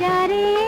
जा रे